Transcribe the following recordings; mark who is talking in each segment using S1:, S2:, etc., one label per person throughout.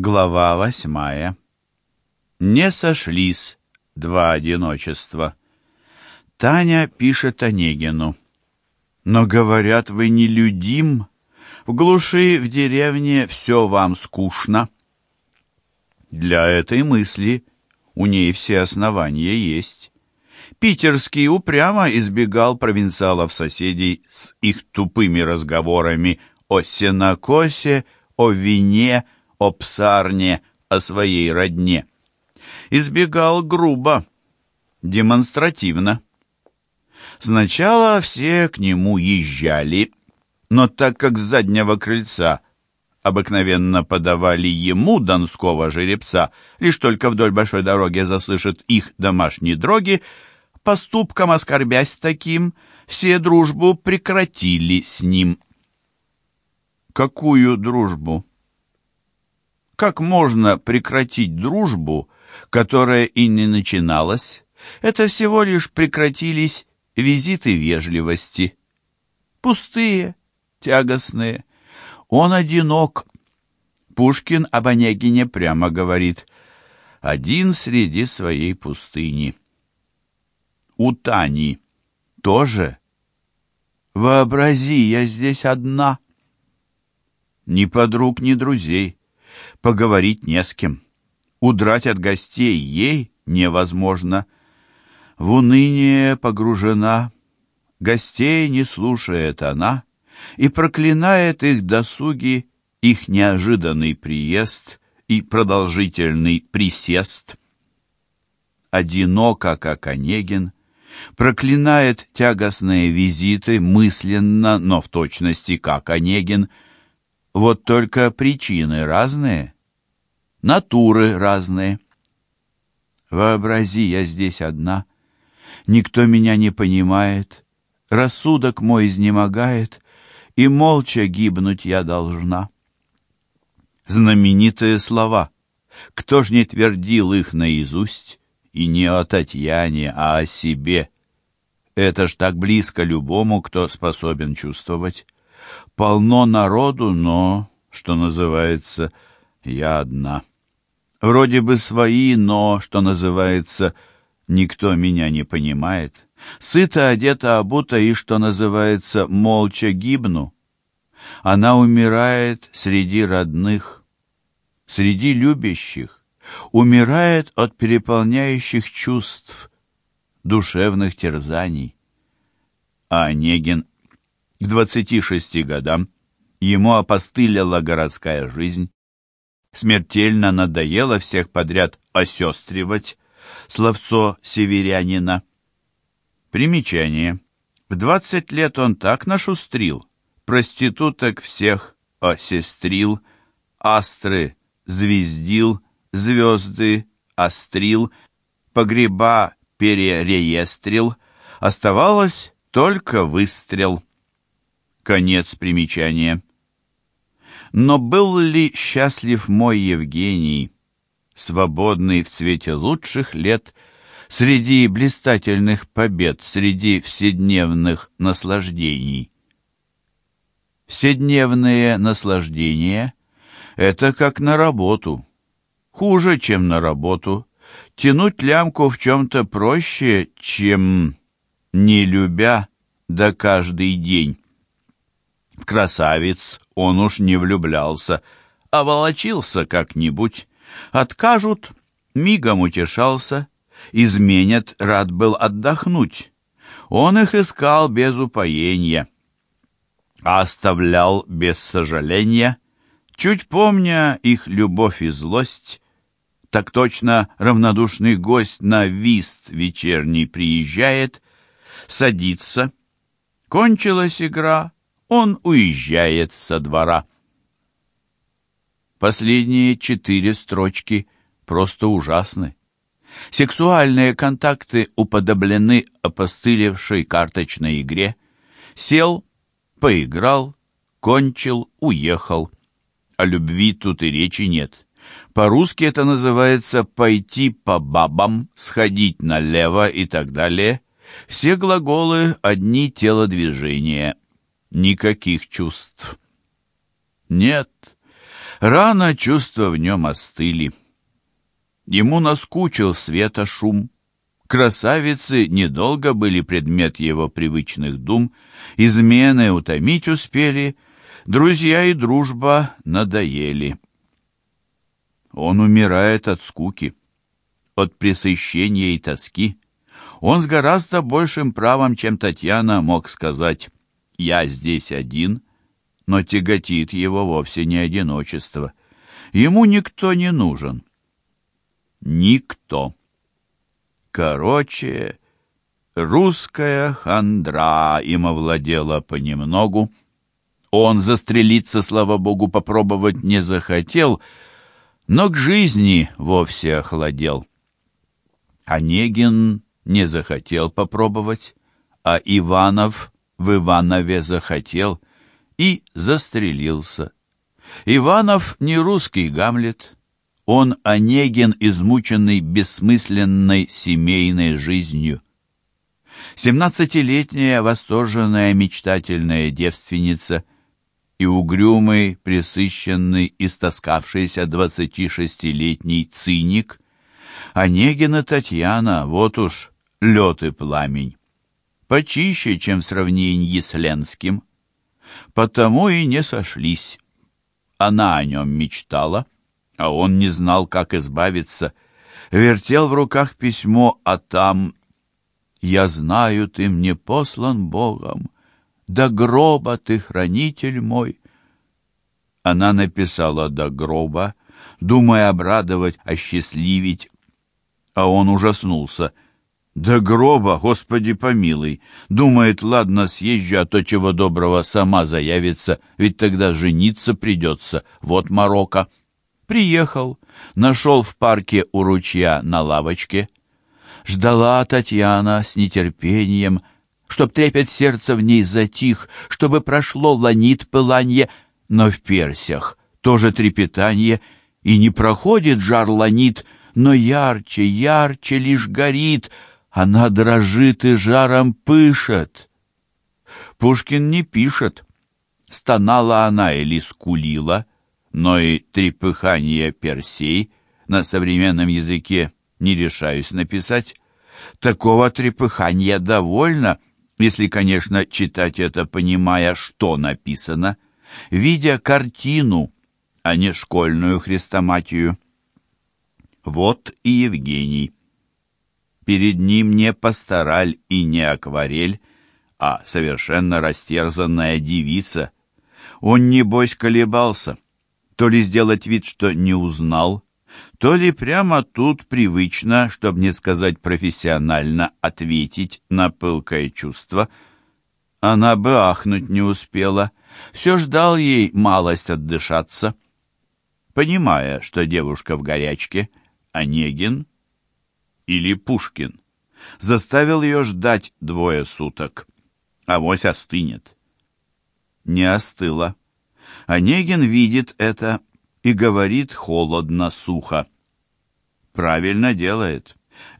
S1: Глава восьмая. Не сошлись два одиночества. Таня пишет Онегину. «Но, говорят, вы не людим. В глуши, в деревне все вам скучно». Для этой мысли у ней все основания есть. Питерский упрямо избегал провинциалов-соседей с их тупыми разговорами о сенокосе, о вине, о псарне, о своей родне. Избегал грубо, демонстративно. Сначала все к нему езжали, но так как с заднего крыльца обыкновенно подавали ему донского жеребца, лишь только вдоль большой дороги заслышат их домашние дроги, поступком оскорбясь таким, все дружбу прекратили с ним. Какую дружбу? Как можно прекратить дружбу, которая и не начиналась? Это всего лишь прекратились визиты вежливости. Пустые, тягостные. Он одинок. Пушкин об Онегине прямо говорит «один среди своей пустыни». У Тани тоже. Вообрази, я здесь одна. Ни подруг, ни друзей поговорить не с кем. Удрать от гостей ей невозможно. В уныние погружена, гостей не слушает она и проклинает их досуги, их неожиданный приезд и продолжительный присест. Одиноко, как Онегин, проклинает тягостные визиты мысленно, но в точности, как Онегин — вот только причины разные, натуры разные. Вообрази, я здесь одна, никто меня не понимает, рассудок мой изнемогает, и молча гибнуть я должна. Знаменитые слова. Кто ж не твердил их наизусть, и не о Татьяне, а о себе? Это ж так близко любому, кто способен чувствовать. Полно народу, но, что называется, я одна. Вроде бы свои, но, что называется, никто меня не понимает. Сыто одета, обута и, что называется, молча гибну. Она умирает среди родных, среди любящих, умирает от переполняющих чувств, душевных терзаний. А Онегин к 26 годам ему опостылила городская жизнь, смертельно надоело всех подряд осестривать, словцо северянина. Примечание. В 20 лет он так нашустрил, проституток всех осестрил, астры звездил, звезды острил, погреба перереестрил, оставалось только выстрел. Конец примечания. Но был ли счастлив мой Евгений, свободный в цвете лучших лет, среди блистательных побед, среди вседневных наслаждений? Вседневные наслаждения — это как на работу. Хуже, чем на работу. Тянуть лямку в чем-то проще, чем, не любя, да каждый день. В красавиц он уж не влюблялся, а волочился как-нибудь. Откажут, мигом утешался, изменят, рад был отдохнуть. Он их искал без упоения, а оставлял без сожаления, чуть помня их любовь и злость, так точно равнодушный гость на вист вечерний приезжает, садится. Кончилась игра, он уезжает со двора. Последние четыре строчки просто ужасны. Сексуальные контакты уподоблены опостылевшей карточной игре. Сел, поиграл, кончил, уехал. О любви тут и речи нет. По-русски это называется «пойти по бабам», «сходить налево» и так далее. Все глаголы — одни телодвижения — никаких чувств. Нет, Рано чувства в нем остыли. Ему наскучил света шум. Красавицы недолго были предмет его привычных дум, измены утомить успели, друзья и дружба надоели. Он умирает от скуки, от пресыщения и тоски. Он с гораздо большим правом, чем Татьяна, мог сказать «Я здесь один», но тяготит его вовсе не одиночество. Ему никто не нужен. Никто. Короче, русская хандра им овладела понемногу. Он застрелиться, слава богу, попробовать не захотел, но к жизни вовсе охладел. Онегин не захотел попробовать, а Иванов в Иванове захотел и застрелился. Иванов не русский Гамлет, он Онегин, измученный бессмысленной семейной жизнью. Семнадцатилетняя восторженная мечтательная девственница и угрюмый, присыщенный, истоскавшийся двадцати шестилетний циник — Онегин и Татьяна, вот уж лед и пламень. Почище, чем в сравнении с Ленским. Потому и не сошлись. Она о нем мечтала, а он не знал, как избавиться. Вертел в руках письмо, а там «Я знаю, ты мне послан Богом, до гроба ты хранитель мой». Она написала «до гроба», думая обрадовать, осчастливить, а он ужаснулся. «До гроба, Господи помилуй!» Думает, ладно, съезжу, а то чего доброго сама заявится, ведь тогда жениться придется. Вот Марокко. Приехал, нашел в парке у ручья на лавочке. Ждала Татьяна с нетерпением, чтоб трепет сердца в ней затих, чтобы прошло ланит пыланье, но в персях тоже трепетание, и не проходит жар ланит — но ярче, ярче лишь горит, она дрожит и жаром пышет. Пушкин не пишет, стонала она или скулила, но и трепыхание персей на современном языке не решаюсь написать. Такого трепыхания довольно, если, конечно, читать это, понимая, что написано, видя картину, а не школьную хрестоматию. Вот и Евгений. Перед ним не пастораль и не акварель, а совершенно растерзанная девица. Он, небось, колебался, то ли сделать вид, что не узнал, то ли прямо тут привычно, чтобы не сказать профессионально, ответить на пылкое чувство. Она бы ахнуть не успела, все ждал ей малость отдышаться. Понимая, что девушка в горячке, Онегин или Пушкин. Заставил ее ждать двое суток. Авось остынет. Не остыла. Онегин видит это и говорит холодно, сухо. Правильно делает.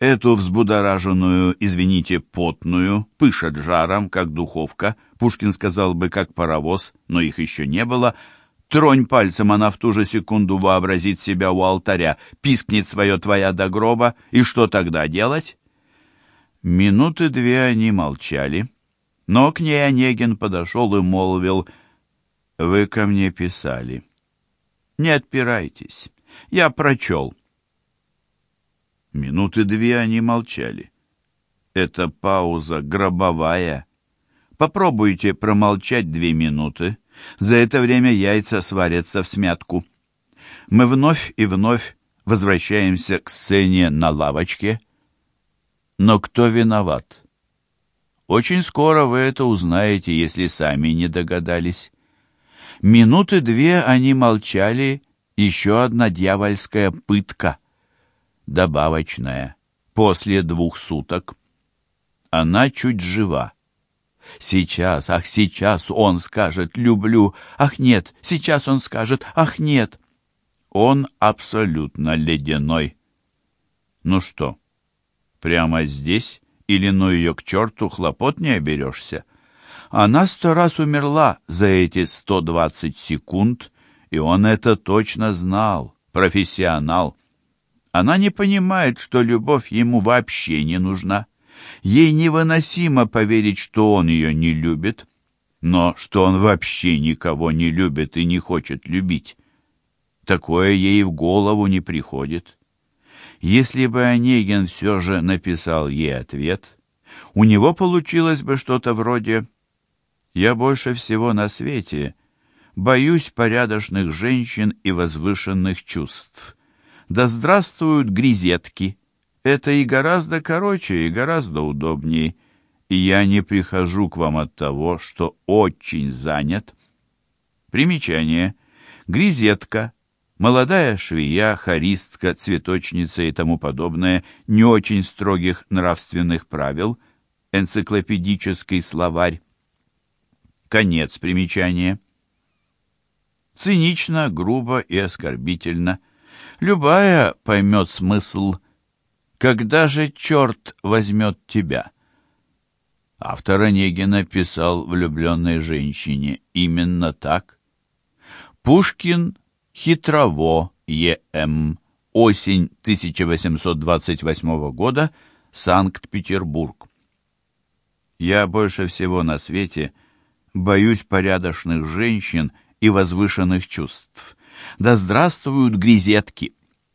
S1: Эту взбудораженную, извините, потную, пышет жаром, как духовка, Пушкин сказал бы, как паровоз, но их еще не было, — Тронь пальцем, она в ту же секунду вообразит себя у алтаря, пискнет свое твоя до гроба, и что тогда делать? Минуты две они молчали, но к ней Онегин подошел и молвил, «Вы ко мне писали. Не отпирайтесь, я прочел». Минуты две они молчали. Это пауза гробовая. Попробуйте промолчать две минуты. За это время яйца сварятся в смятку. Мы вновь и вновь возвращаемся к сцене на лавочке. Но кто виноват? Очень скоро вы это узнаете, если сами не догадались. Минуты две они молчали, еще одна дьявольская пытка. Добавочная, после двух суток. Она чуть жива. Сейчас, ах, сейчас он скажет «люблю», ах, нет, сейчас он скажет «ах, нет». Он абсолютно ледяной. Ну что, прямо здесь или ну ее к черту хлопот не оберешься? Она сто раз умерла за эти сто двадцать секунд, И он это точно знал, профессионал. Она не понимает, что любовь ему вообще не нужна. Ей невыносимо поверить, что он ее не любит, но что он вообще никого не любит и не хочет любить. Такое ей в голову не приходит. Если бы Онегин все же написал ей ответ, у него получилось бы что-то вроде «Я больше всего на свете боюсь порядочных женщин и возвышенных чувств. Да здравствуют грезетки! Это и гораздо короче, и гораздо удобнее. И я не прихожу к вам от того, что очень занят». Примечание. Грезетка молодая швея, харистка, цветочница и тому подобное, не очень строгих нравственных правил, энциклопедический словарь. Конец примечания. Цинично, грубо и оскорбительно. Любая поймет смысл «Когда же черт возьмет тебя?» Автор Онегина писал влюбленной женщине именно так. Пушкин Хитрово Е.М. Осень 1828 года. Санкт-Петербург. Я больше всего на свете боюсь порядочных женщин и возвышенных чувств. Да здравствуют грезетки!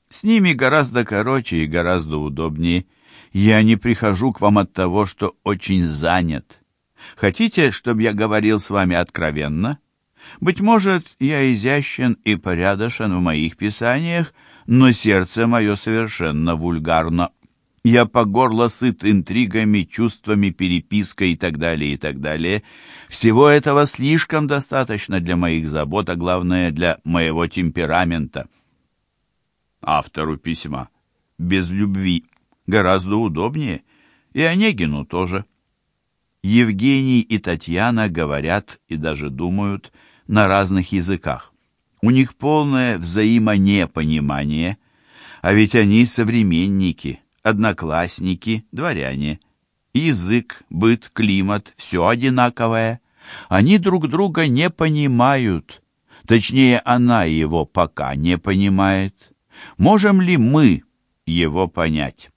S1: С ними гораздо короче и гораздо удобнее. Я не прихожу к вам от того, что очень занят. Хотите, чтобы я говорил с вами откровенно? Быть может, я изящен и порядочен в моих писаниях, но сердце мое совершенно вульгарно. Я по горло сыт интригами, чувствами, перепиской и так далее, и так далее. Всего этого слишком достаточно для моих забот, а главное, для моего темперамента. Автору письма. Без любви. Гораздо удобнее. И Онегину тоже. Евгений и Татьяна говорят и даже думают – на разных языках. У них полное взаимонепонимание, а ведь они современники, одноклассники, дворяне. Язык, быт, климат — все одинаковое. Они друг друга не понимают. Точнее, она его пока не понимает. Можем ли мы его понять?